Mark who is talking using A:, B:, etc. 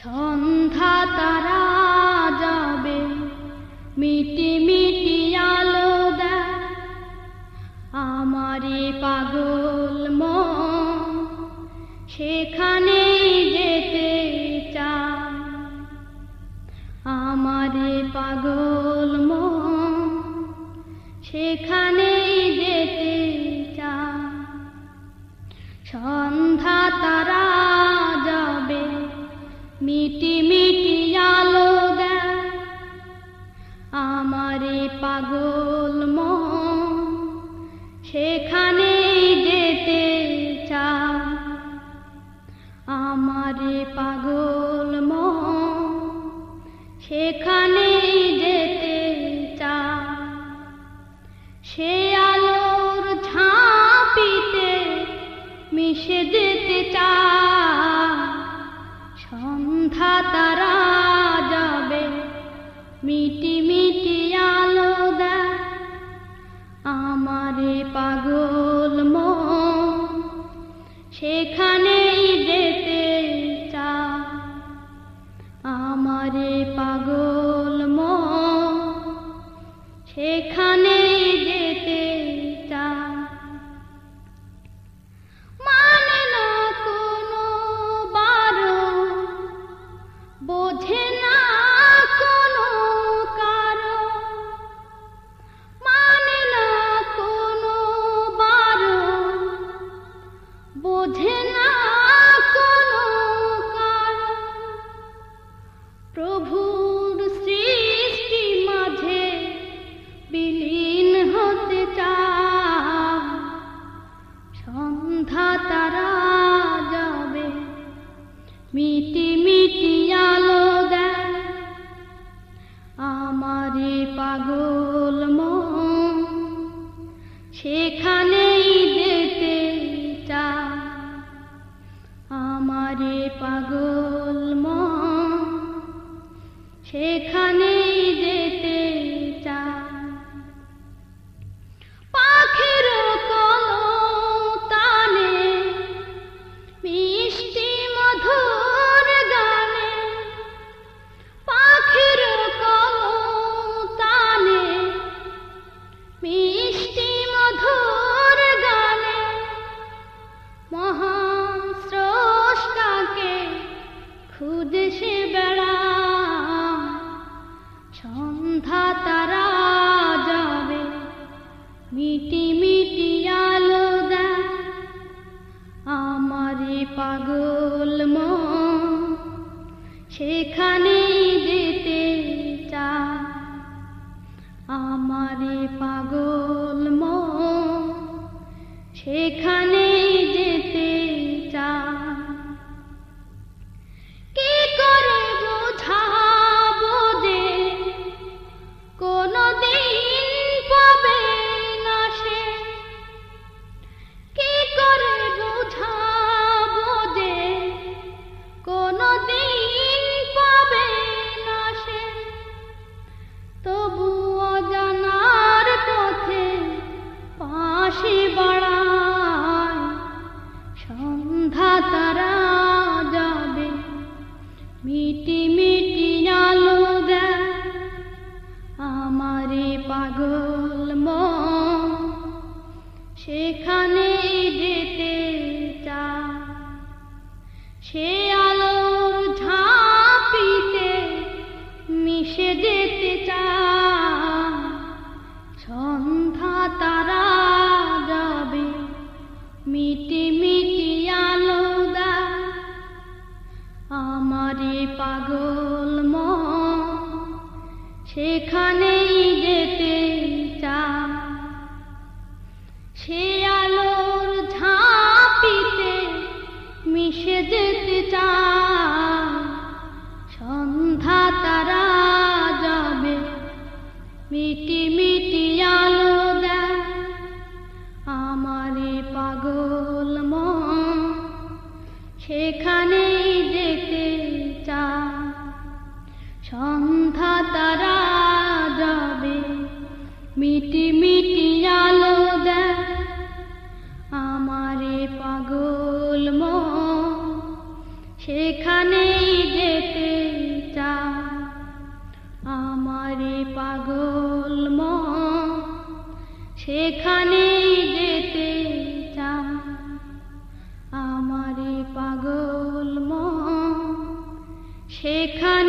A: সন্ধ্যা তারা যাবে, মিটি মিটি আলো দেয়। আমারে পাগল মন সেখানে যেতে চায়। আমারে পাগল মন, সেখানে মিটি সন্ধ্যা তারা যাবে। মিটি মিটি আলো দেয় আমারে পাগল মন। সেখানেই যেতে চা আমারে পাগল মন। সেখানেই বোঝে না কোনো কারণ মানে কোনো বোঝে না প্রভুর সৃষ্টি মাঝে বিলীন হতে যাবে, মিটি আমারে পাগল মা সেখানেই মিটি মিটি আলোদা আমারে পাগল সেখানেই যেতে চায় সে আলোর ঝাঁপিতে মিশে যেতে চায় সন্ধ্যা তারা যাবে, মিটি মিটি আলো আমারে পাগল মন সেখানেই মিটি পাগল ম সেখানে যেতে চা আমারে পাগল ম সেখানে